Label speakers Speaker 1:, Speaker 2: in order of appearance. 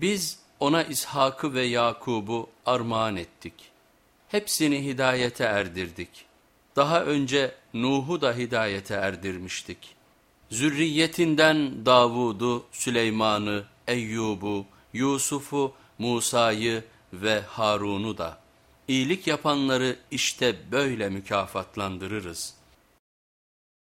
Speaker 1: Biz ona İshak'ı ve Yakub'u armağan ettik. Hepsini hidayete erdirdik. Daha önce Nuh'u da hidayete erdirmiştik. Zürriyetinden Davud'u, Süleyman'ı, Eyyub'u, Yusuf'u, Musa'yı ve Harun'u da. İyilik yapanları işte böyle mükafatlandırırız.''